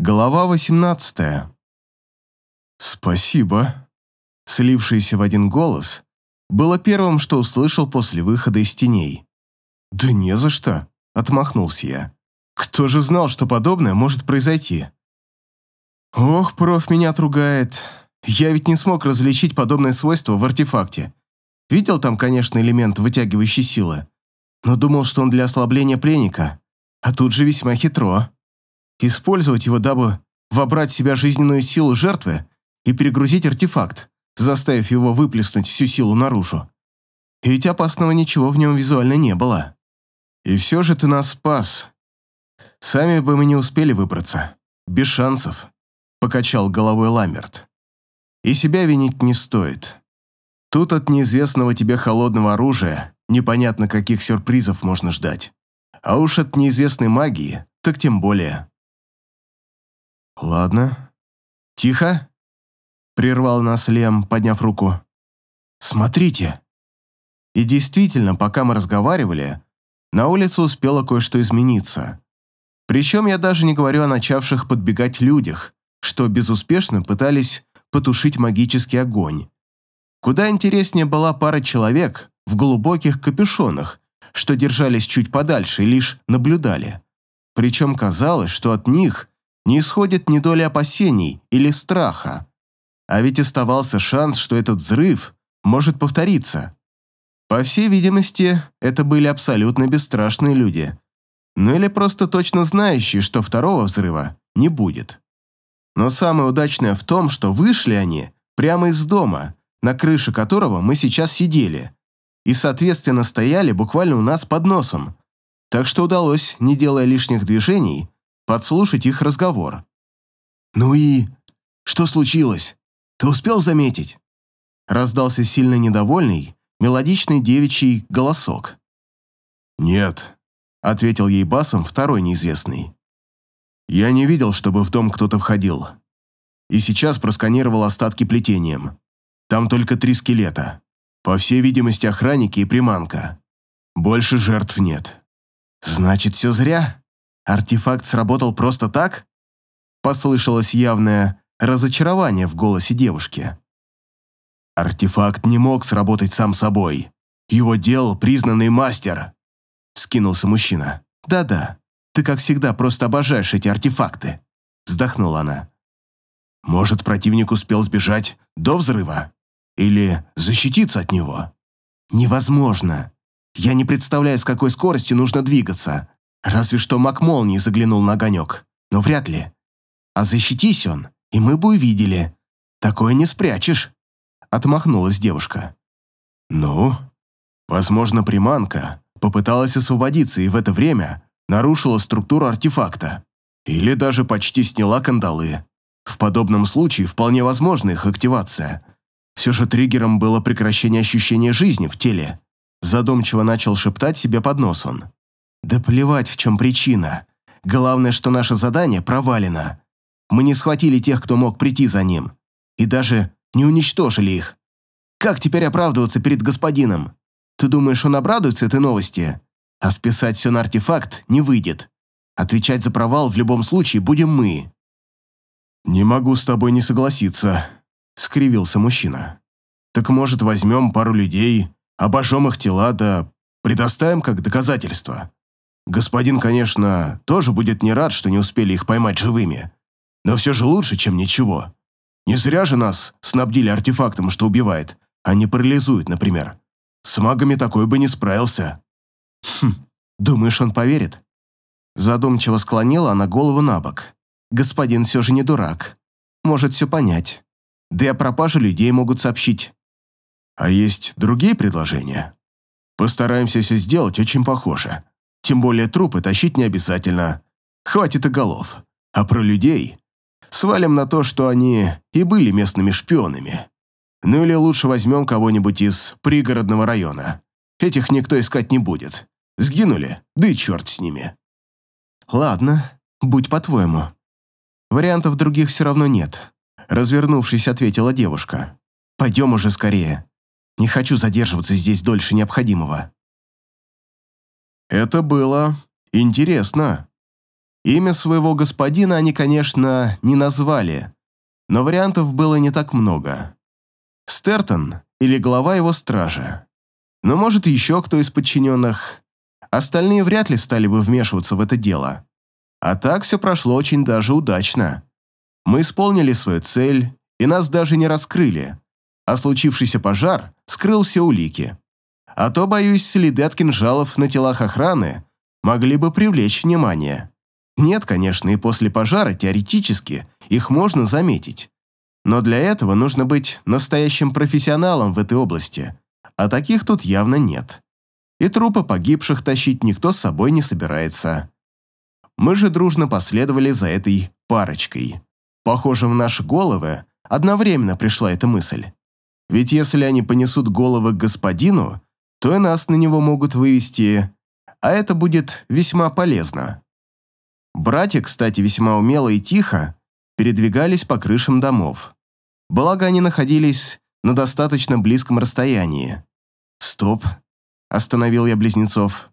Глава 18. Спасибо. Слившийся в один голос было первым, что услышал после выхода из теней. Да не за что, отмахнулся я. Кто же знал, что подобное может произойти? Ох, проф меня отругает. Я ведь не смог различить подобное свойство в артефакте. Видел там, конечно, элемент вытягивающей силы, но думал, что он для ослабления пленника, а тут же весьма хитро использовать его, дабы вобрать в себя жизненную силу жертвы и перегрузить артефакт, заставив его выплеснуть всю силу наружу. И ведь опасного ничего в нем визуально не было. И все же ты нас спас. Сами бы мы не успели выбраться. Без шансов, покачал головой Ламерт. И себя винить не стоит. Тут от неизвестного тебе холодного оружия непонятно каких сюрпризов можно ждать. А уж от неизвестной магии, так тем более. «Ладно. Тихо!» Прервал нас Лем, подняв руку. «Смотрите!» И действительно, пока мы разговаривали, на улице успело кое-что измениться. Причем я даже не говорю о начавших подбегать людях, что безуспешно пытались потушить магический огонь. Куда интереснее была пара человек в глубоких капюшонах, что держались чуть подальше и лишь наблюдали. Причем казалось, что от них не исходит ни доли опасений или страха. А ведь оставался шанс, что этот взрыв может повториться. По всей видимости, это были абсолютно бесстрашные люди. Ну или просто точно знающие, что второго взрыва не будет. Но самое удачное в том, что вышли они прямо из дома, на крыше которого мы сейчас сидели, и, соответственно, стояли буквально у нас под носом. Так что удалось, не делая лишних движений, подслушать их разговор. «Ну и... что случилось? Ты успел заметить?» Раздался сильно недовольный, мелодичный девичий голосок. «Нет», — ответил ей басом второй неизвестный. «Я не видел, чтобы в дом кто-то входил. И сейчас просканировал остатки плетением. Там только три скелета. По всей видимости, охранники и приманка. Больше жертв нет». «Значит, все зря?» Артефакт сработал просто так? Послышалось явное разочарование в голосе девушки. Артефакт не мог сработать сам собой. Его делал признанный мастер. Скинулся мужчина. Да-да, ты как всегда просто обожаешь эти артефакты. Вздохнула она. Может, противник успел сбежать до взрыва? Или защититься от него? Невозможно. Я не представляю, с какой скоростью нужно двигаться. Разве что маг молнии заглянул на огонек, но вряд ли. А защитись он, и мы бы увидели. Такое не спрячешь. Отмахнулась девушка. Ну, возможно, приманка попыталась освободиться и в это время нарушила структуру артефакта. Или даже почти сняла кандалы. В подобном случае вполне возможна их активация. Все же триггером было прекращение ощущения жизни в теле. Задумчиво начал шептать себе под нос он. Да плевать, в чем причина. Главное, что наше задание провалено. Мы не схватили тех, кто мог прийти за ним. И даже не уничтожили их. Как теперь оправдываться перед господином? Ты думаешь, он обрадуется этой новости? А списать все на артефакт не выйдет. Отвечать за провал в любом случае будем мы. «Не могу с тобой не согласиться», — скривился мужчина. «Так, может, возьмем пару людей, обожжем их тела, да предоставим как доказательство. Господин, конечно, тоже будет не рад, что не успели их поймать живыми. Но все же лучше, чем ничего. Не зря же нас снабдили артефактом, что убивает, а не парализует, например. С магами такой бы не справился. Хм, думаешь, он поверит? Задумчиво склонила она голову на бок. Господин все же не дурак. Может все понять. Да и о пропаже людей могут сообщить. А есть другие предложения? Постараемся все сделать очень похоже. Тем более трупы тащить не обязательно. Хватит и голов. А про людей свалим на то, что они и были местными шпионами. Ну или лучше возьмем кого-нибудь из пригородного района. Этих никто искать не будет. Сгинули, да и черт с ними. Ладно, будь по-твоему. Вариантов других все равно нет. Развернувшись, ответила девушка. Пойдем уже скорее. Не хочу задерживаться здесь дольше необходимого. Это было интересно. Имя своего господина они, конечно, не назвали, но вариантов было не так много. Стертон или глава его стражи. Но может еще кто из подчиненных. Остальные вряд ли стали бы вмешиваться в это дело. А так все прошло очень даже удачно. Мы исполнили свою цель, и нас даже не раскрыли, а случившийся пожар скрыл все улики. А то, боюсь, следы от кинжалов на телах охраны могли бы привлечь внимание. Нет, конечно, и после пожара теоретически их можно заметить. Но для этого нужно быть настоящим профессионалом в этой области, а таких тут явно нет. И трупы погибших тащить никто с собой не собирается. Мы же дружно последовали за этой парочкой. Похоже, в наши головы одновременно пришла эта мысль. Ведь если они понесут головы к господину, то и нас на него могут вывести, а это будет весьма полезно. Братья, кстати, весьма умело и тихо передвигались по крышам домов. Благо, они находились на достаточно близком расстоянии. «Стоп!» – остановил я близнецов.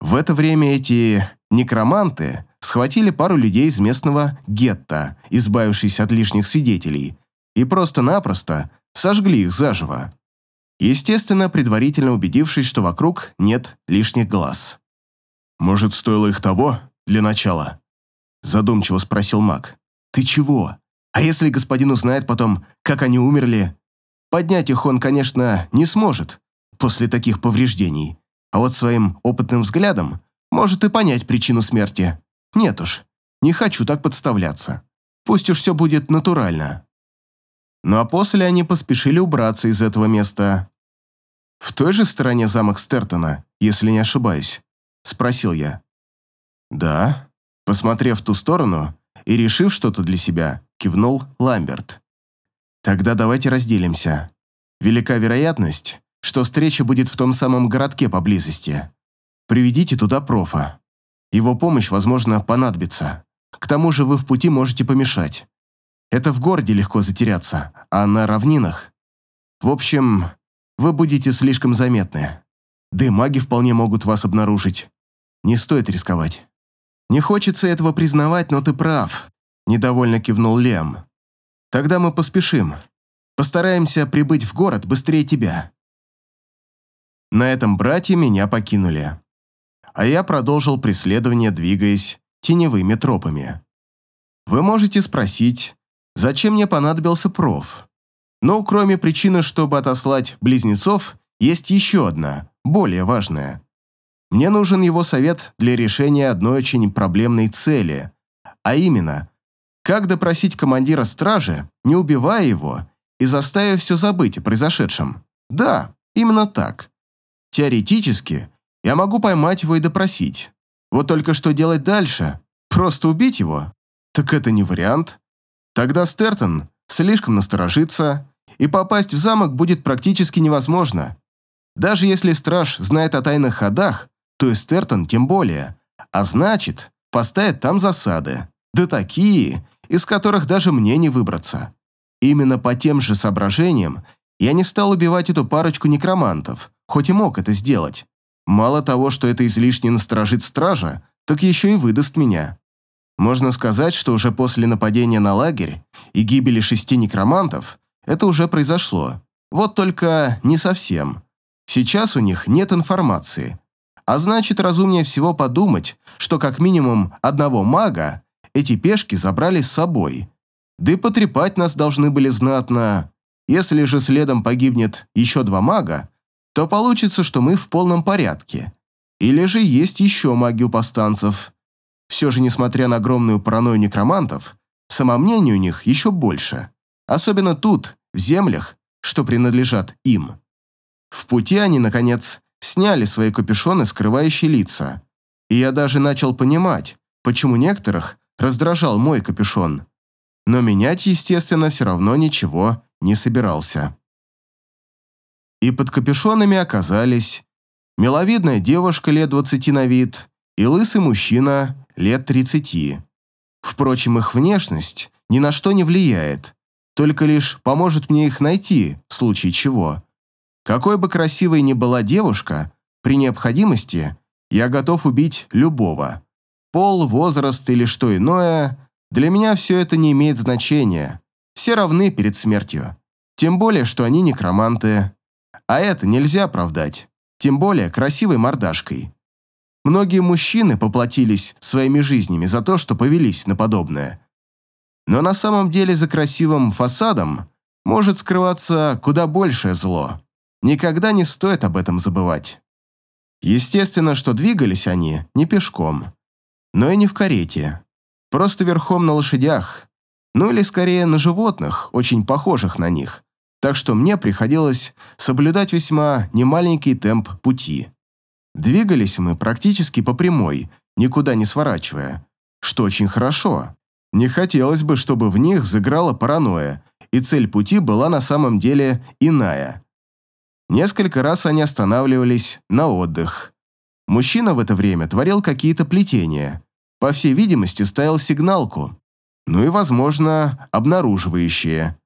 В это время эти некроманты схватили пару людей из местного гетто, избавившись от лишних свидетелей, и просто-напросто сожгли их заживо. Естественно, предварительно убедившись, что вокруг нет лишних глаз. «Может, стоило их того для начала?» Задумчиво спросил маг. «Ты чего? А если господин узнает потом, как они умерли? Поднять их он, конечно, не сможет после таких повреждений, а вот своим опытным взглядом может и понять причину смерти. Нет уж, не хочу так подставляться. Пусть уж все будет натурально». Ну а после они поспешили убраться из этого места. «В той же стороне замок Стертона, если не ошибаюсь?» – спросил я. «Да». Посмотрев в ту сторону и решив что-то для себя, кивнул Ламберт. «Тогда давайте разделимся. Велика вероятность, что встреча будет в том самом городке поблизости. Приведите туда профа. Его помощь, возможно, понадобится. К тому же вы в пути можете помешать. Это в городе легко затеряться, а на равнинах... В общем, вы будете слишком заметны. Да и маги вполне могут вас обнаружить. Не стоит рисковать. Не хочется этого признавать, но ты прав. Недовольно кивнул Лем. Тогда мы поспешим. Постараемся прибыть в город быстрее тебя. На этом братья меня покинули. А я продолжил преследование, двигаясь теневыми тропами. Вы можете спросить, зачем мне понадобился проф? Но кроме причины, чтобы отослать близнецов, есть еще одна, более важная. Мне нужен его совет для решения одной очень проблемной цели, а именно, как допросить командира стражи, не убивая его и заставив все забыть о произошедшем. Да, именно так. Теоретически, я могу поймать его и допросить. Вот только что делать дальше? Просто убить его? Так это не вариант. Тогда Стертон слишком насторожится, и попасть в замок будет практически невозможно. Даже если страж знает о тайных ходах, то Эстертон тем более, а значит, поставит там засады. Да такие, из которых даже мне не выбраться. Именно по тем же соображениям я не стал убивать эту парочку некромантов, хоть и мог это сделать. Мало того, что это излишне насторожит стража, так еще и выдаст меня. Можно сказать, что уже после нападения на лагерь и гибели шести некромантов это уже произошло. Вот только не совсем. Сейчас у них нет информации. А значит, разумнее всего подумать, что как минимум одного мага эти пешки забрали с собой. Да и потрепать нас должны были знатно. Если же следом погибнет еще два мага, то получится, что мы в полном порядке. Или же есть еще маги у повстанцев. Все же, несмотря на огромную паранойю некромантов, самомнение у них еще больше. Особенно тут, в землях, что принадлежат им. В пути они, наконец, сняли свои капюшоны, скрывающие лица. И я даже начал понимать, почему некоторых раздражал мой капюшон. Но менять, естественно, все равно ничего не собирался. И под капюшонами оказались миловидная девушка лет двадцати на вид и лысый мужчина лет тридцати. Впрочем, их внешность ни на что не влияет только лишь поможет мне их найти, в случае чего. Какой бы красивой ни была девушка, при необходимости я готов убить любого. Пол, возраст или что иное, для меня все это не имеет значения. Все равны перед смертью. Тем более, что они некроманты. А это нельзя оправдать. Тем более красивой мордашкой. Многие мужчины поплатились своими жизнями за то, что повелись на подобное. Но на самом деле за красивым фасадом может скрываться куда большее зло. Никогда не стоит об этом забывать. Естественно, что двигались они не пешком, но и не в карете. Просто верхом на лошадях, ну или скорее на животных, очень похожих на них. Так что мне приходилось соблюдать весьма немаленький темп пути. Двигались мы практически по прямой, никуда не сворачивая, что очень хорошо. Не хотелось бы, чтобы в них взыграла паранойя, и цель пути была на самом деле иная. Несколько раз они останавливались на отдых. Мужчина в это время творил какие-то плетения. По всей видимости, ставил сигналку. Ну и, возможно, обнаруживающие.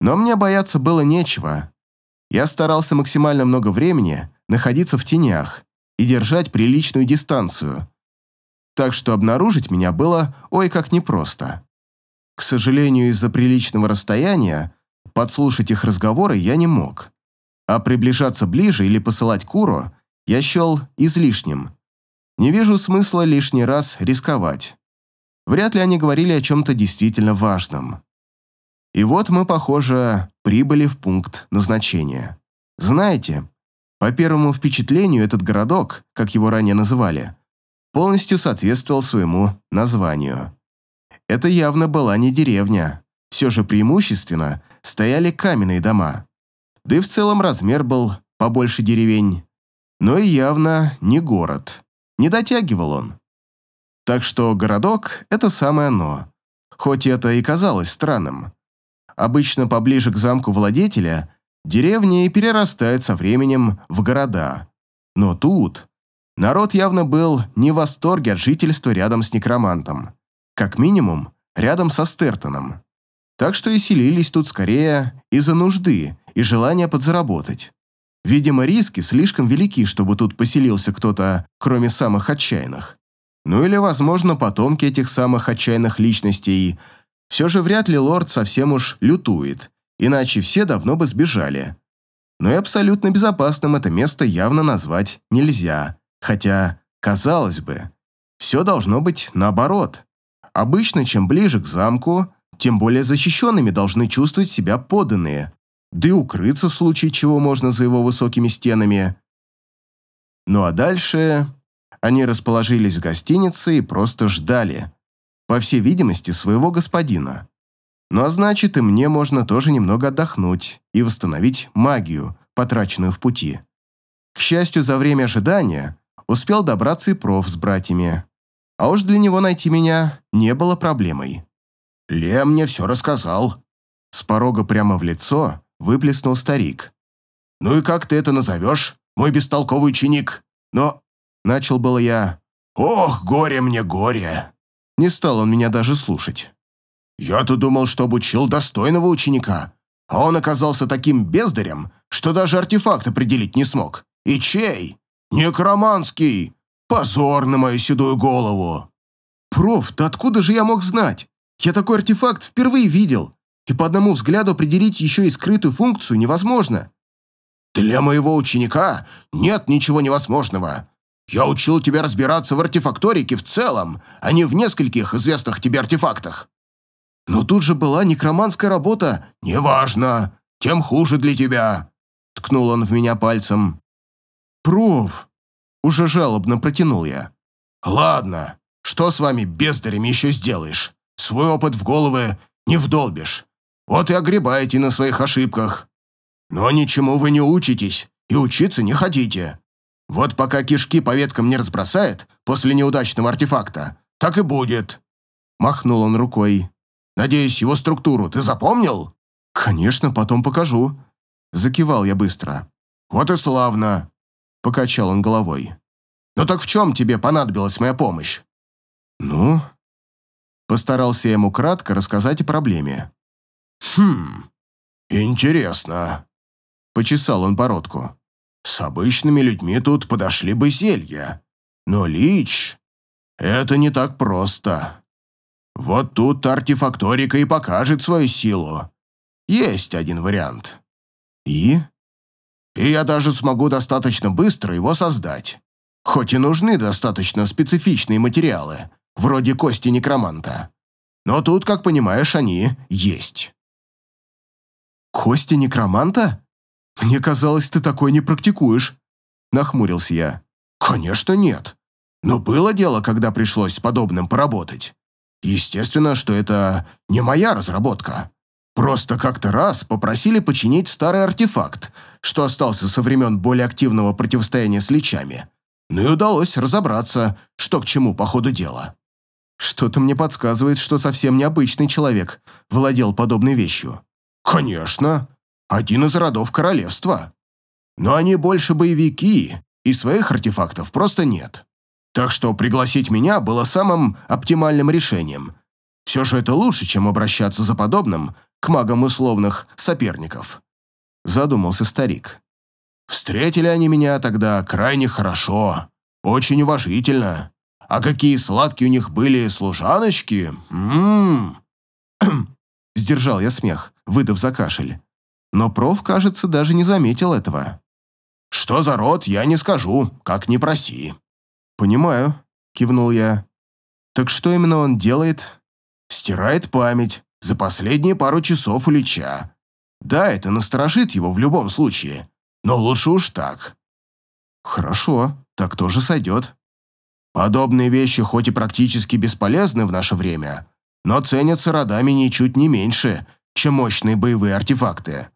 Но мне бояться было нечего. Я старался максимально много времени находиться в тенях, и держать приличную дистанцию. Так что обнаружить меня было ой как непросто. К сожалению, из-за приличного расстояния подслушать их разговоры я не мог. А приближаться ближе или посылать Куру я счел излишним. Не вижу смысла лишний раз рисковать. Вряд ли они говорили о чем-то действительно важном. И вот мы, похоже, прибыли в пункт назначения. Знаете, по первому впечатлению, этот городок, как его ранее называли, полностью соответствовал своему названию. Это явно была не деревня. Все же преимущественно стояли каменные дома. Да и в целом размер был побольше деревень. Но и явно не город. Не дотягивал он. Так что городок – это самое оно. Хоть это и казалось странным. Обычно поближе к замку владетеля Деревни перерастают со временем в города. Но тут народ явно был не в восторге от жительства рядом с некромантом. Как минимум, рядом со Стертоном. Так что и селились тут скорее из-за нужды и желания подзаработать. Видимо, риски слишком велики, чтобы тут поселился кто-то, кроме самых отчаянных. Ну или, возможно, потомки этих самых отчаянных личностей. Все же вряд ли лорд совсем уж лютует иначе все давно бы сбежали. Но и абсолютно безопасным это место явно назвать нельзя, хотя, казалось бы, все должно быть наоборот. Обычно, чем ближе к замку, тем более защищенными должны чувствовать себя подданные, да и укрыться в случае чего можно за его высокими стенами. Ну а дальше они расположились в гостинице и просто ждали, по всей видимости, своего господина. Ну а значит, и мне можно тоже немного отдохнуть и восстановить магию, потраченную в пути. К счастью, за время ожидания успел добраться и проф с братьями. А уж для него найти меня не было проблемой. «Лем мне все рассказал». С порога прямо в лицо выплеснул старик. «Ну и как ты это назовешь, мой бестолковый ученик? Но...» Начал было я. «Ох, горе мне, горе!» Не стал он меня даже слушать. Я-то думал, что обучил достойного ученика, а он оказался таким бездарем, что даже артефакт определить не смог. И чей? Некроманский! Позор на мою седую голову!» «Проф, да откуда же я мог знать? Я такой артефакт впервые видел, и по одному взгляду определить еще и скрытую функцию невозможно». «Для моего ученика нет ничего невозможного. Я учил тебя разбираться в артефакторике в целом, а не в нескольких известных тебе артефактах. Но тут же была некроманская работа. Неважно, тем хуже для тебя. Ткнул он в меня пальцем. Проф. Уже жалобно протянул я. Ладно, что с вами, бездарями, еще сделаешь? Свой опыт в головы не вдолбишь. Вот и огребаете на своих ошибках. Но ничему вы не учитесь и учиться не хотите. Вот пока кишки по веткам не разбросает после неудачного артефакта, так и будет. Махнул он рукой. Надеюсь, его структуру ты запомнил?» «Конечно, потом покажу». Закивал я быстро. «Вот и славно», — покачал он головой. «Ну так в чем тебе понадобилась моя помощь?» «Ну?» Постарался я ему кратко рассказать о проблеме. «Хм, интересно», — почесал он бородку. «С обычными людьми тут подошли бы зелья, но Лич это не так просто. Вот тут артефакторика и покажет свою силу. Есть один вариант. И? И я даже смогу достаточно быстро его создать. Хоть и нужны достаточно специфичные материалы, вроде кости некроманта. Но тут, как понимаешь, они есть. «Кости некроманта? Мне казалось, ты такой не практикуешь», — нахмурился я. «Конечно нет. Но было дело, когда пришлось с подобным поработать. Естественно, что это не моя разработка. Просто как-то раз попросили починить старый артефакт, что остался со времен более активного противостояния с личами. Ну и удалось разобраться, что к чему по ходу дела. Что-то мне подсказывает, что совсем необычный человек владел подобной вещью. Конечно, один из родов королевства. Но они больше боевики, и своих артефактов просто нет. Так что пригласить меня было самым оптимальным решением. Все же это лучше, чем обращаться за подобным к магам условных соперников. Задумался старик. Встретили они меня тогда крайне хорошо, очень уважительно. А какие сладкие у них были служаночки! Ммм!» Сдержал я смех, выдав за кашель. Но проф, кажется, даже не заметил этого. «Что за род, я не скажу, как не проси». «Понимаю», — кивнул я. «Так что именно он делает?» «Стирает память за последние пару часов у Лича. Да, это насторожит его в любом случае, но лучше уж так». «Хорошо, так тоже сойдет». Подобные вещи хоть и практически бесполезны в наше время, но ценятся родами ничуть не меньше, чем мощные боевые артефакты.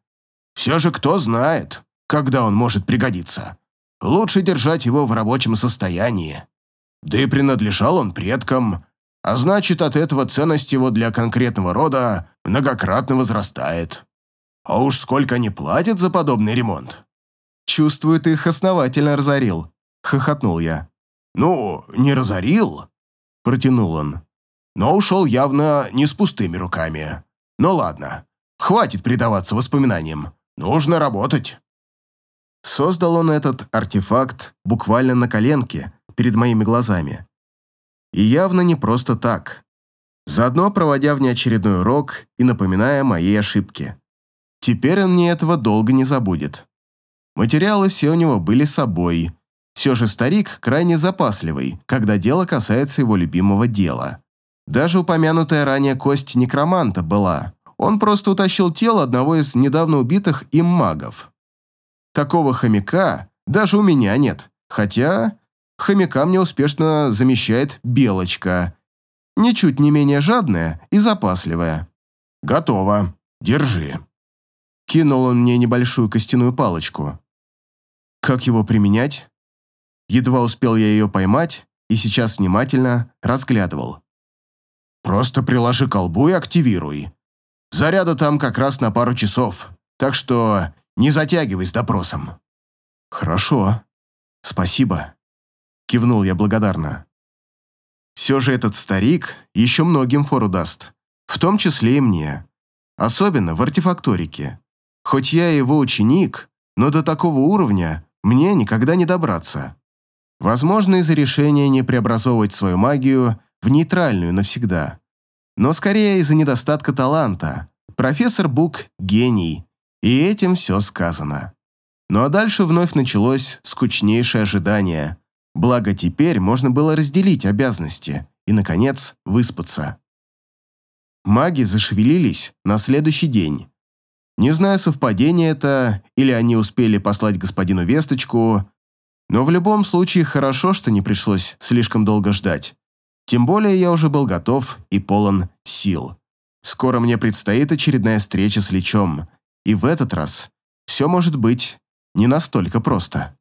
Все же кто знает, когда он может пригодиться. Лучше держать его в рабочем состоянии. Да и принадлежал он предкам, а значит, от этого ценность его для конкретного рода многократно возрастает. А уж сколько они платят за подобный ремонт. Чувствую, ты их основательно разорил, хохотнул я. «Ну, не разорил», — протянул он. «Но ушел явно не с пустыми руками. Ну ладно, хватит предаваться воспоминаниям. Нужно работать». Создал он этот артефакт буквально на коленке перед моими глазами. И явно не просто так. Заодно проводя внеочередной урок и напоминая мои ошибки. Теперь он мне этого долго не забудет. Материалы все у него были с собой, все же старик крайне запасливый, когда дело касается его любимого дела. Даже упомянутая ранее кость некроманта была. Он просто утащил тело одного из недавно убитых им магов. Такого хомяка даже у меня нет, хотя хомяка мне успешно замещает белочка. Ничуть не менее жадная и запасливая. «Готово. Держи». Кинул он мне небольшую костяную палочку. Как его применять? Едва успел я ее поймать и сейчас внимательно разглядывал. «Просто приложи колбу и активируй. Заряда там как раз на пару часов, так что не затягивай с допросом». «Хорошо. Спасибо», — кивнул я благодарно. «Все же этот старик еще многим фору даст, в том числе и мне, особенно в артефакторике. Хоть я его ученик, но до такого уровня мне никогда не добраться. Возможно, из-за решения не преобразовывать свою магию в нейтральную навсегда. Но скорее из-за недостатка таланта. Профессор Бук – гений, и этим все сказано. Ну а дальше вновь началось скучнейшее ожидание. Благо теперь можно было разделить обязанности и, наконец, выспаться. Маги зашевелились на следующий день. Не знаю, совпадение это, или они успели послать господину весточку, но в любом случае хорошо, что не пришлось слишком долго ждать. Тем более я уже был готов и полон сил. Скоро мне предстоит очередная встреча с Личом, и в этот раз все может быть не настолько просто.